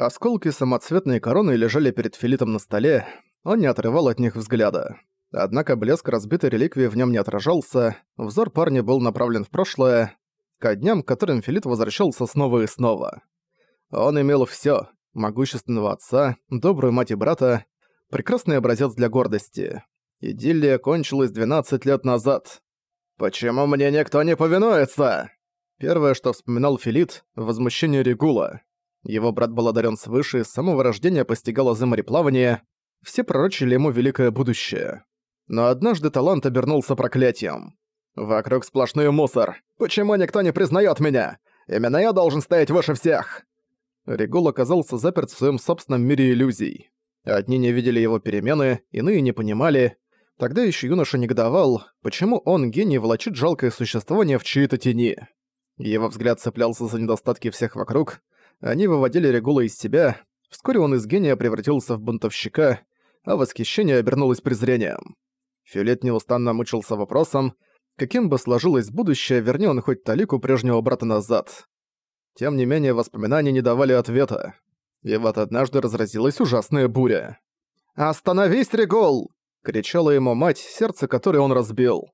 Осколки самоцветной короны лежали перед Филитом на столе, он не отрывал от них взгляда. Однако блеск разбитой реликвии в нем не отражался, взор парня был направлен в прошлое, ко дням, к которым Филит возвращался снова и снова. Он имел все: могущественного отца, добрую мать и брата, прекрасный образец для гордости. Идиллия кончилась 12 лет назад. «Почему мне никто не повинуется?» Первое, что вспоминал Филит – возмущение Регула. Его брат был одарен свыше, с самого рождения постигал азы все пророчили ему великое будущее. Но однажды талант обернулся проклятием. «Вокруг сплошной мусор. Почему никто не признает меня? Именно я должен стоять выше всех!» Регул оказался заперт в своем собственном мире иллюзий. Одни не видели его перемены, иные не понимали. Тогда еще юноша негодовал, почему он, гений, волочит жалкое существование в чьей-то тени. Его взгляд цеплялся за недостатки всех вокруг, они выводили Регула из себя, вскоре он из гения превратился в бунтовщика, а восхищение обернулось презрением. Фиолет неустанно мучился вопросом, каким бы сложилось будущее, верни он хоть талику прежнего брата назад. Тем не менее, воспоминания не давали ответа. И вот однажды разразилась ужасная буря. «Остановись, Регул!» — кричала ему мать, сердце которой он разбил.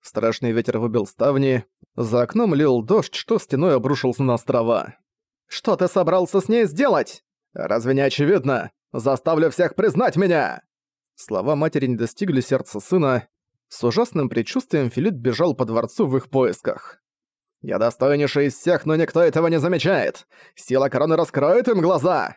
Страшный ветер выбил ставни, за окном лил дождь, что стеной обрушился на острова. «Что ты собрался с ней сделать? Разве не очевидно? Заставлю всех признать меня!» Слова матери не достигли сердца сына. С ужасным предчувствием Филипп бежал по дворцу в их поисках. «Я достойнейший из всех, но никто этого не замечает! Сила короны раскроет им глаза!»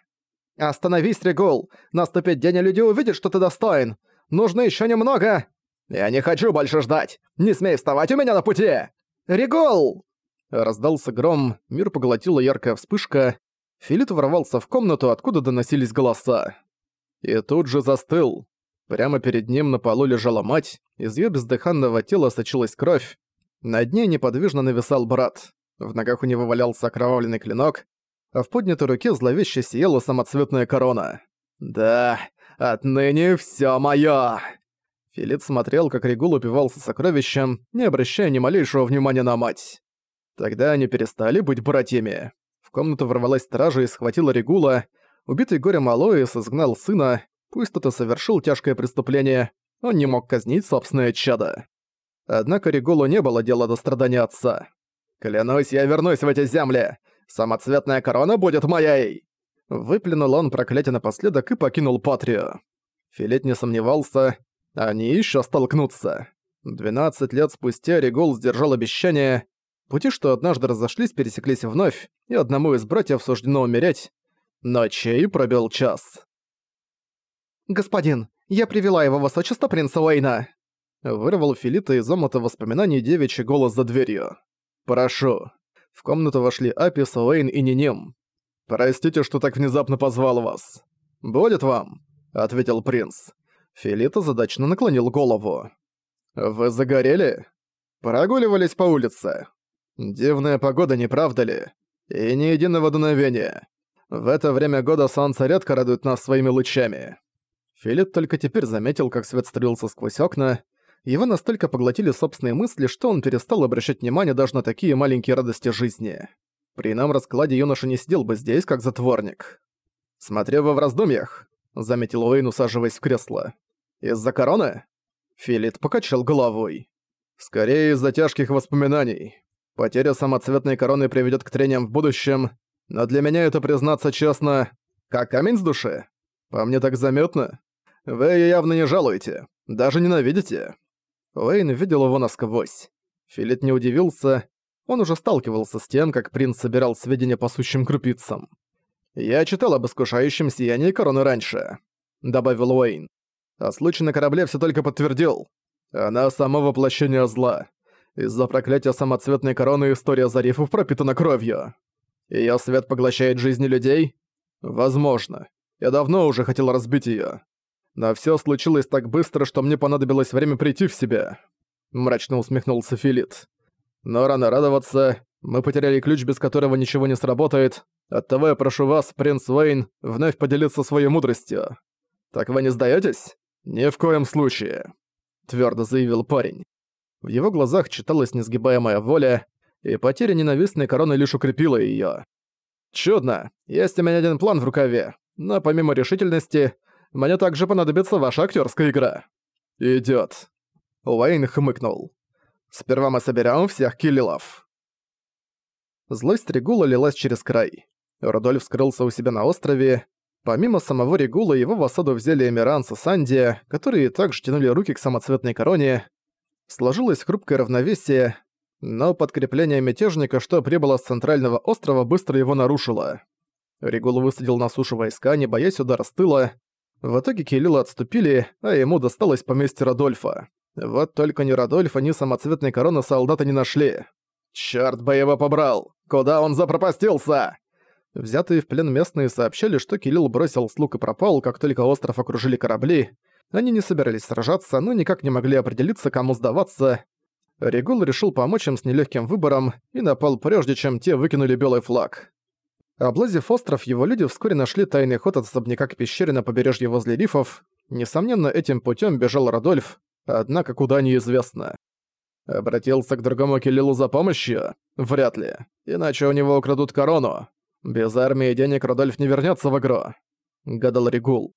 «Остановись, Регул! Наступит день, и люди увидят, что ты достоин! Нужно еще немного!» «Я не хочу больше ждать! Не смей вставать у меня на пути!» «Регул!» Раздался гром, мир поглотила яркая вспышка. Филит ворвался в комнату, откуда доносились голоса. И тут же застыл. Прямо перед ним на полу лежала мать, из её бездыханного тела сочилась кровь. Над ней неподвижно нависал брат. В ногах у него валялся окровавленный клинок, а в поднятой руке зловеще сияла самоцветная корона. «Да, отныне всё моё!» Филит смотрел, как Регул упивался сокровищем, не обращая ни малейшего внимания на мать. Тогда они перестали быть братьями. В комнату ворвалась стража и схватила Регула. Убитый горем Алоис изгнал сына, пусть тот и совершил тяжкое преступление, он не мог казнить собственное чадо. Однако Регулу не было дела до страдания отца. «Клянусь, я вернусь в эти земли! Самоцветная корона будет моей!» Выплюнул он проклятие напоследок и покинул Патрию. Филет не сомневался, они еще столкнутся. 12 лет спустя Регул сдержал обещание, Пути, что однажды разошлись, пересеклись вновь, и одному из братьев суждено умереть. Но чей пробил час. «Господин, я привела его высочество принца Уэйна!» Вырвал Филита из омута воспоминаний девичий голос за дверью. «Прошу». В комнату вошли Апис, Уэйн и Ниним. «Простите, что так внезапно позвал вас». «Будет вам», — ответил принц. Филита задачно наклонил голову. «Вы загорели?» «Прогуливались по улице», Дивная погода, не правда ли? И ни единого дуновения. В это время года солнце редко радует нас своими лучами. Филипп только теперь заметил, как свет стрелился сквозь окна. Его настолько поглотили собственные мысли, что он перестал обращать внимание даже на такие маленькие радости жизни. При нам раскладе юноша не сидел бы здесь, как затворник. «Смотрю вы в раздумьях», — заметил Уэйн, усаживаясь в кресло. «Из-за короны?» Филипп покачал головой. «Скорее из-за тяжких воспоминаний. Потеря самоцветной короны приведет к трениям в будущем, но для меня это, признаться честно, как камень с души. По мне так заметно. Вы её явно не жалуете, даже ненавидите. Уэйн видел его насквозь. Филит не удивился, он уже сталкивался с тем, как принц собирал сведения по сущим крупицам. «Я читал об искушающем сиянии короны раньше», — добавил Уэйн. «А случай на корабле все только подтвердил. Она само воплощение зла. Из-за проклятия самоцветной короны история Зарифов пропитана кровью. Её свет поглощает жизни людей? Возможно. Я давно уже хотел разбить её. Но всё случилось так быстро, что мне понадобилось время прийти в себя. Мрачно усмехнулся Филит. Но рано радоваться. Мы потеряли ключ, без которого ничего не сработает. Оттого я прошу вас, принц Уэйн, вновь поделиться своей мудростью. Так вы не сдаётесь? Ни в коем случае, твёрдо заявил парень. В его глазах читалась несгибаемая воля, и потеря ненавистной короны лишь укрепила её. «Чудно. Есть у меня один план в рукаве. Но помимо решительности, мне также понадобится ваша актерская игра». «Идёт». Уэйн хмыкнул. «Сперва мы соберем всех киллилов». Злость Регула лилась через край. Рудольф скрылся у себя на острове. Помимо самого Регула, его в осаду взяли Эмиранс и Санди, которые также тянули руки к самоцветной короне. Сложилось хрупкое равновесие, но подкрепление мятежника, что прибыло с центрального острова, быстро его нарушило. Регул высадил на сушу войска, не боясь удара с тыла. В итоге Келила отступили, а ему досталось поместье Радольфа. Вот только ни Радольфа, ни самоцветной короны солдата не нашли. «Чёрт бы его побрал! Куда он запропастился?» Взятые в плен местные сообщали, что Кирилл бросил слуг и пропал, как только остров окружили корабли. Они не собирались сражаться, но никак не могли определиться, кому сдаваться. Регул решил помочь им с нелегким выбором и напал прежде, чем те выкинули белый флаг. Облазив остров, его люди вскоре нашли тайный ход от особняка к пещере на побережье возле рифов. Несомненно, этим путем бежал Радольф, однако куда неизвестно. Обратился к другому Келилу за помощью? Вряд ли. Иначе у него украдут корону. Без армии и денег Радольф не вернется в игру. Гадал Регул.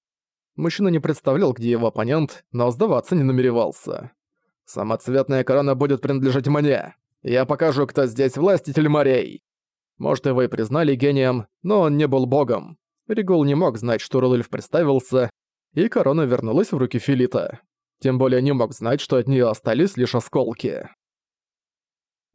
Мужчина не представлял, где его оппонент, но сдаваться не намеревался. Самоцветная корона будет принадлежать мне. Я покажу, кто здесь властитель морей. Может, его и признали гением, но он не был богом. Регул не мог знать, что Рудольф представился, и корона вернулась в руки Филита. Тем более не мог знать, что от нее остались лишь осколки.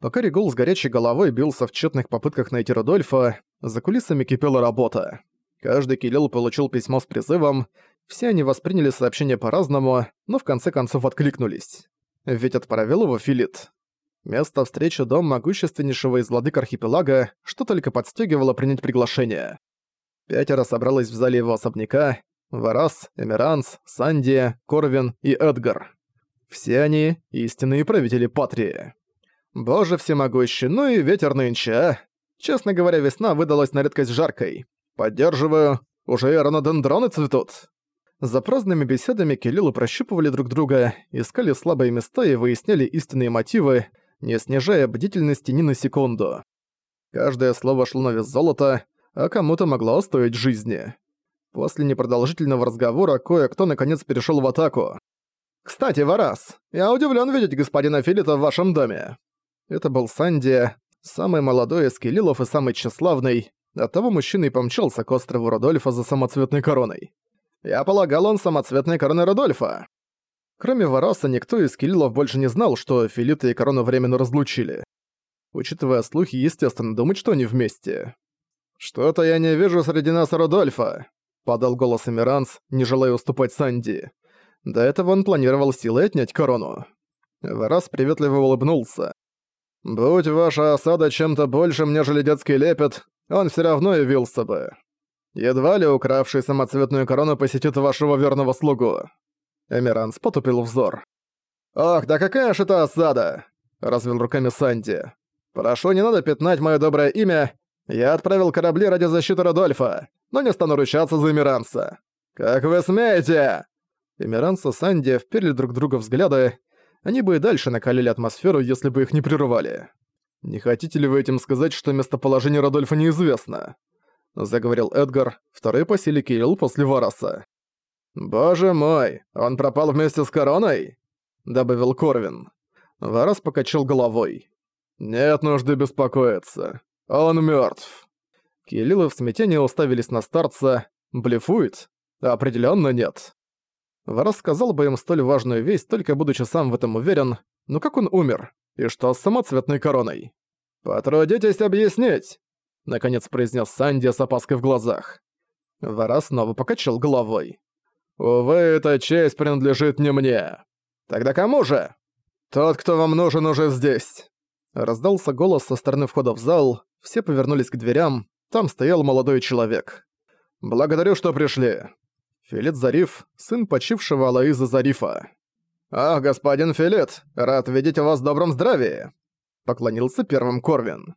Пока Регул с горячей головой бился в тщетных попытках найти Рудольфа, за кулисами кипела работа. Каждый Кирилл получил письмо с призывом, все они восприняли сообщение по-разному, но в конце концов откликнулись ведь отправил его Филит. Место встречи дом могущественнейшего из владык архипелага, что только подстегивало принять приглашение. Пятеро собралось в зале его особняка, Варас, Эмиранс, Санди, Корвин и Эдгар. Все они — истинные правители Патрии. Боже всемогущий, ну и ветер нынче, а? Честно говоря, весна выдалась на редкость жаркой. Поддерживаю, уже и ранодендроны цветут. За праздными беседами Келилы прощупывали друг друга, искали слабые места и выясняли истинные мотивы, не снижая бдительности ни на секунду. Каждое слово шло на вес золота, а кому-то могло стоить жизни. После непродолжительного разговора кое-кто наконец перешел в атаку. «Кстати, Варас, я удивлен видеть господина Филита в вашем доме». Это был Санди, самый молодой из Келилов и самый тщеславный, оттого мужчина и помчался к острову Родольфа за самоцветной короной. Я полагал, он самоцветная корона Родольфа. Кроме Вараса, никто из Кириллов больше не знал, что Филита и корону временно разлучили. Учитывая слухи, естественно, думать, что они вместе. «Что-то я не вижу среди нас Родольфа», — подал голос Эмиранс, не желая уступать Санди. До этого он планировал силой отнять корону. Варас приветливо улыбнулся. «Будь ваша осада чем-то большим, нежели детский лепет, он все равно явился бы. Едва ли укравший самоцветную корону посетит вашего верного слугу». Эмиранс потупил взор. «Ох, да какая ж это осада!» — развел руками Санди. «Прошу, не надо пятнать мое доброе имя. Я отправил корабли ради защиты Родольфа, но не стану ручаться за Эмиранса. Как вы смеете?» Эмиранс и Санди вперли друг друга взгляды. Они бы и дальше накалили атмосферу, если бы их не прерывали. «Не хотите ли вы этим сказать, что местоположение Родольфа неизвестно?» Заговорил Эдгар, второй по силе Кирилл после Вараса. «Боже мой, он пропал вместе с короной?» добавил Корвин. Варас покачал головой. «Нет нужды беспокоиться. Он мертв. Кириллы в смятении уставились на старца. Блефует? Определенно нет. Варас сказал бы им столь важную весть, только будучи сам в этом уверен, но как он умер? И что с самоцветной короной? «Потрудитесь объяснить!» Наконец произнес Санди с опаской в глазах. Вара снова покачал головой. «Увы, эта честь принадлежит не мне. Тогда кому же? Тот, кто вам нужен, уже здесь!» Раздался голос со стороны входа в зал, все повернулись к дверям, там стоял молодой человек. «Благодарю, что пришли». Филит Зариф, сын почившего Алаиза Зарифа. «Ах, господин Филит, рад видеть вас в добром здравии!» Поклонился первым Корвин.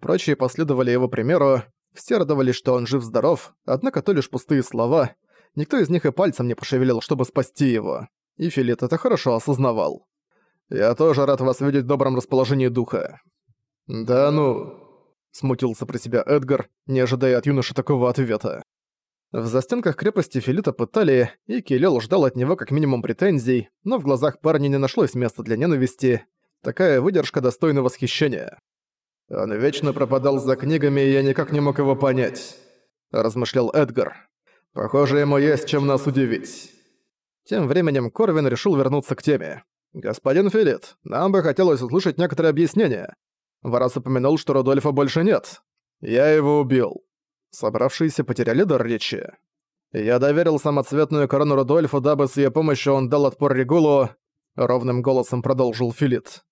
Прочие последовали его примеру, все радовались, что он жив-здоров, однако то лишь пустые слова, никто из них и пальцем не пошевелил, чтобы спасти его. И Филит это хорошо осознавал. «Я тоже рад вас видеть в добром расположении духа». «Да ну...» смутился про себя Эдгар, не ожидая от юноши такого ответа. В застенках крепости Филита пытали, и Келел ждал от него как минимум претензий, но в глазах парня не нашлось места для ненависти. Такая выдержка достойна восхищения. «Он вечно пропадал за книгами, и я никак не мог его понять», – размышлял Эдгар. «Похоже, ему есть чем нас удивить». Тем временем Корвин решил вернуться к теме. «Господин Филит, нам бы хотелось услышать некоторые объяснения. Варас упомянул, что Рудольфа больше нет. Я его убил. Собравшиеся потеряли дар речи. Я доверил самоцветную корону Рудольфу, дабы с ее помощью он дал отпор Регулу, ровным голосом продолжил Филит.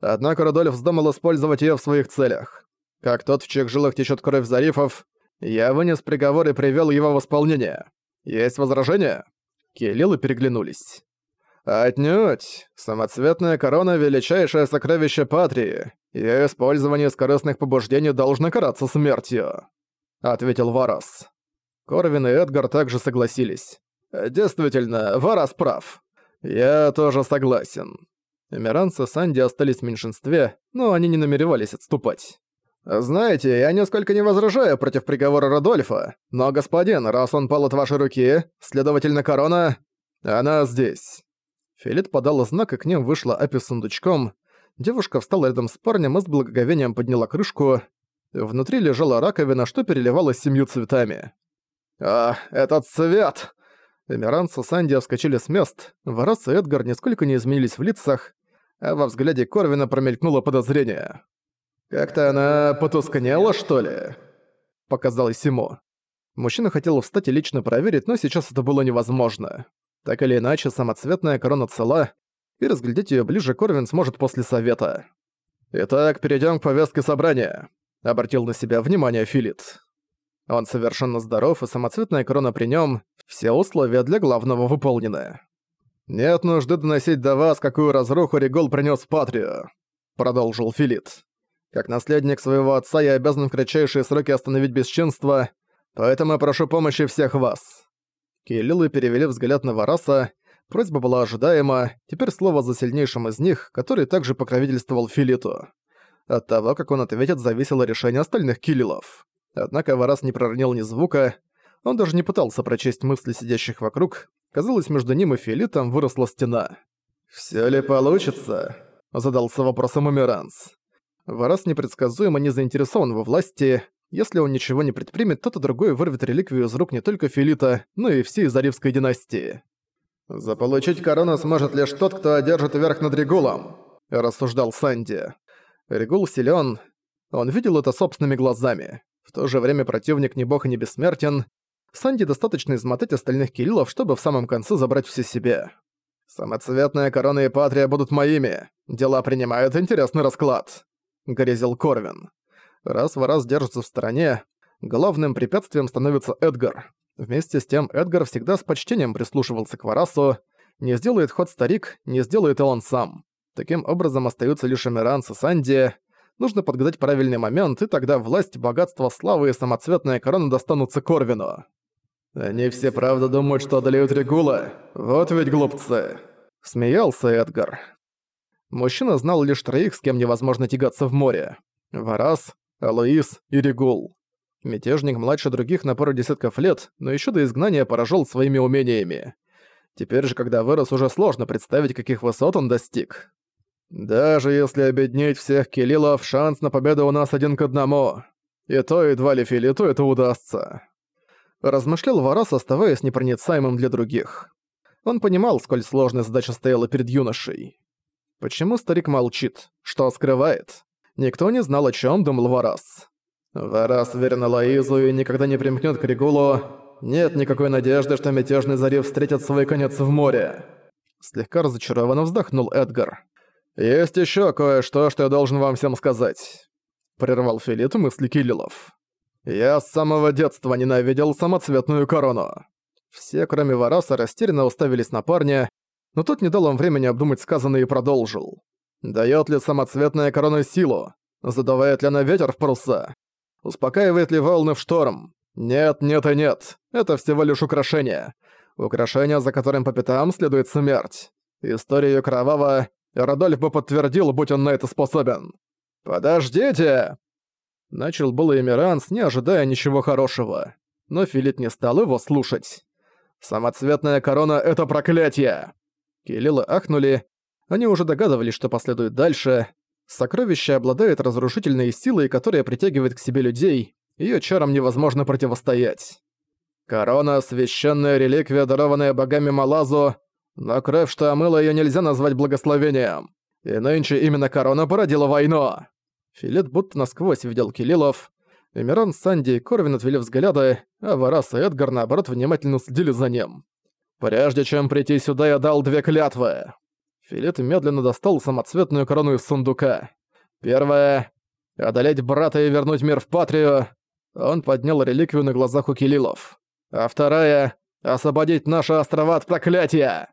Однако Рудольф вздумал использовать ее в своих целях. Как тот, в чьих жилах течет кровь Зарифов, я вынес приговор и привел его в исполнение. Есть возражения? Келилы переглянулись. «Отнюдь! Самоцветная корона — величайшее сокровище Патрии. Её использование скоростных побуждений должно караться смертью», — ответил Варас. Корвин и Эдгар также согласились. «Действительно, Варас прав. Я тоже согласен». Эмиранцы с Анди остались в меньшинстве, но они не намеревались отступать. «Знаете, я нисколько не возражаю против приговора Родольфа, но, господин, раз он пал от вашей руки, следовательно, корона... Она здесь». Филит подала знак, и к ним вышла Апи с сундучком. Девушка встала рядом с парнем и с благоговением подняла крышку. Внутри лежала раковина, что переливалась семью цветами. «А, этот цвет!» Эмиранцы с Анди вскочили с мест, Варас и Эдгар нисколько не изменились в лицах, а во взгляде Корвина промелькнуло подозрение. «Как-то она потускнела, что ли?» Показалось ему. Мужчина хотел встать и лично проверить, но сейчас это было невозможно. Так или иначе, самоцветная корона цела, и разглядеть её ближе Корвин сможет после совета. «Итак, перейдём к повестке собрания», — обратил на себя внимание Филит. Он совершенно здоров, и самоцветная корона при нём, все условия для главного выполнены. «Нет нужды доносить до вас, какую разруху Регол принёс в Патрию», — продолжил Филит. «Как наследник своего отца я обязан в кратчайшие сроки остановить бесчинство, поэтому я прошу помощи всех вас. Киелилы перевели взгляд на Вараса, просьба была ожидаема, теперь слово за сильнейшим из них, который также покровительствовал Филиту. От того, как он ответит, зависело решение остальных килилов. Однако Варас не проронил ни звука, он даже не пытался прочесть мысли сидящих вокруг, казалось, между ним и Филитом выросла стена. «Всё ли получится?» – задался вопросом Эмиранс. Варас непредсказуемо не заинтересован во власти, если он ничего не предпримет, то-то другой вырвет реликвию из рук не только Филита, но и всей Заривской династии. «Заполучить корону сможет лишь тот, кто одержит верх над Регулом», – рассуждал Санди. Регул силен, он видел это собственными глазами. В то же время противник не бог и не бессмертен. Санди достаточно измотать остальных кириллов, чтобы в самом конце забрать все себе. «Самоцветная корона и патрия будут моими. Дела принимают интересный расклад», — грезил Корвин. Раз в раз держится в стороне, главным препятствием становится Эдгар. Вместе с тем Эдгар всегда с почтением прислушивался к Варасу. Не сделает ход старик, не сделает и он сам. Таким образом остаются лишь Эмиранс и Санди. Нужно подгадать правильный момент, и тогда власть, богатство, слава и самоцветная корона достанутся Корвину. «Они все правда думают, что одолеют Регула? Вот ведь глупцы!» Смеялся Эдгар. Мужчина знал лишь троих, с кем невозможно тягаться в море. Варас, Алоис и Регул. Мятежник младше других на пару десятков лет, но еще до изгнания поражал своими умениями. Теперь же, когда вырос, уже сложно представить, каких высот он достиг. Даже если объединить всех Келилов, шанс на победу у нас один к одному. И то едва ли Филиту это удастся. Размышлял Варас, оставаясь непроницаемым для других. Он понимал, сколь сложная задача стояла перед юношей. Почему старик молчит? Что скрывает? Никто не знал, о чем думал Варас. Варас верен Лоизу и никогда не примкнет к Регулу. Нет никакой надежды, что мятежный Зарив встретит свой конец в море. Слегка разочарованно вздохнул Эдгар. «Есть еще кое-что, что я должен вам всем сказать», — прервал Филит мысли Киллилов. «Я с самого детства ненавидел самоцветную корону». Все, кроме Вараса, растерянно уставились на парня, но тот не дал им времени обдумать сказанное и продолжил. Дает ли самоцветная корона силу? Задувает ли она ветер в паруса? Успокаивает ли волны в шторм? Нет, нет и нет. Это всего лишь украшение. Украшение, за которым по пятам следует смерть. История её кровава, Родольф бы подтвердил, будь он на это способен. «Подождите!» Начал было Эмиранс, не ожидая ничего хорошего. Но Филит не стал его слушать. «Самоцветная корона — это проклятие!» Келилы ахнули. Они уже догадывались, что последует дальше. Сокровище обладает разрушительной силой, которая притягивает к себе людей. Её чарам невозможно противостоять. Корона — священная реликвия, дарованная богами Малазу, но кровь, что омыла её, нельзя назвать благословением. И нынче именно корона породила войну. Филет будто насквозь видел Килилов. Эмиран, Санди и Корвин отвели взгляды, а Варас и Эдгар, наоборот, внимательно следили за ним. «Прежде чем прийти сюда, я дал две клятвы». Филет медленно достал самоцветную корону из сундука. Первая — одолеть брата и вернуть мир в Патрию. Он поднял реликвию на глазах у Килилов. А вторая — освободить наши острова от проклятия.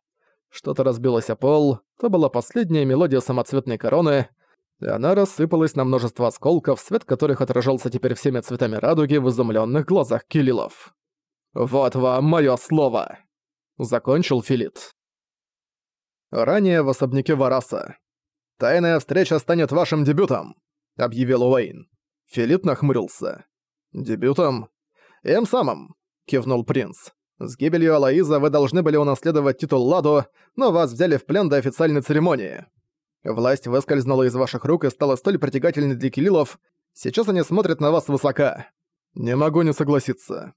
Что-то разбилось о пол, то была последняя мелодия самоцветной короны, и она рассыпалась на множество осколков, свет которых отражался теперь всеми цветами радуги в изумленных глазах Килилов. «Вот вам мое слово!» — закончил Филит. Ранее в особняке Вараса. «Тайная встреча станет вашим дебютом», — объявил Уэйн. Филит нахмурился. «Дебютом?» «Им самым», — кивнул принц. «С гибелью Алаиза вы должны были унаследовать титул Ладу, но вас взяли в плен до официальной церемонии. Власть выскользнула из ваших рук и стала столь притягательной для килилов, сейчас они смотрят на вас высока. Не могу не согласиться.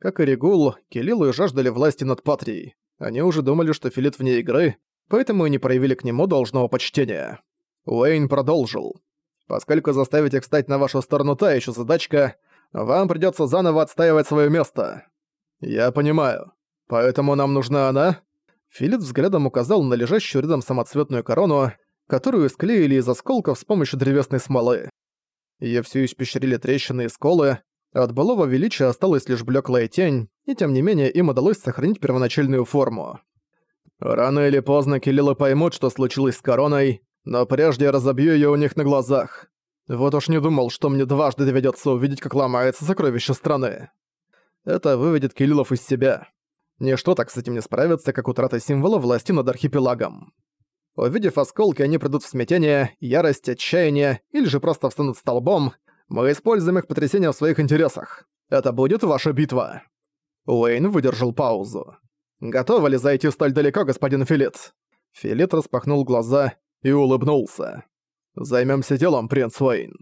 Как и Регул, Килилы жаждали власти над Патрией. Они уже думали, что Филит вне игры, поэтому и не проявили к нему должного почтения. Уэйн продолжил. «Поскольку заставить их стать на вашу сторону та еще задачка, вам придется заново отстаивать свое место. Я понимаю. Поэтому нам нужна она?» Филит взглядом указал на лежащую рядом самоцветную корону, которую склеили из осколков с помощью древесной смолы. Её всё испещрили трещины и сколы, от былого величия осталась лишь блеклая тень, и тем не менее им удалось сохранить первоначальную форму. Рано или поздно Килилы поймут, что случилось с короной, но прежде я разобью её у них на глазах. Вот уж не думал, что мне дважды доведётся увидеть, как ломается сокровище страны. Это выведет Килилов из себя. Ничто так с этим не справится, как утрата символа власти над архипелагом. Увидев осколки, они придут в смятение, ярость, отчаяние или же просто встанут столбом. Мы используем их потрясения в своих интересах. Это будет ваша битва». Уэйн выдержал паузу. «Готовы ли зайти столь далеко, господин Филит?» Филит распахнул глаза и улыбнулся. «Займёмся делом, принц Уэйн».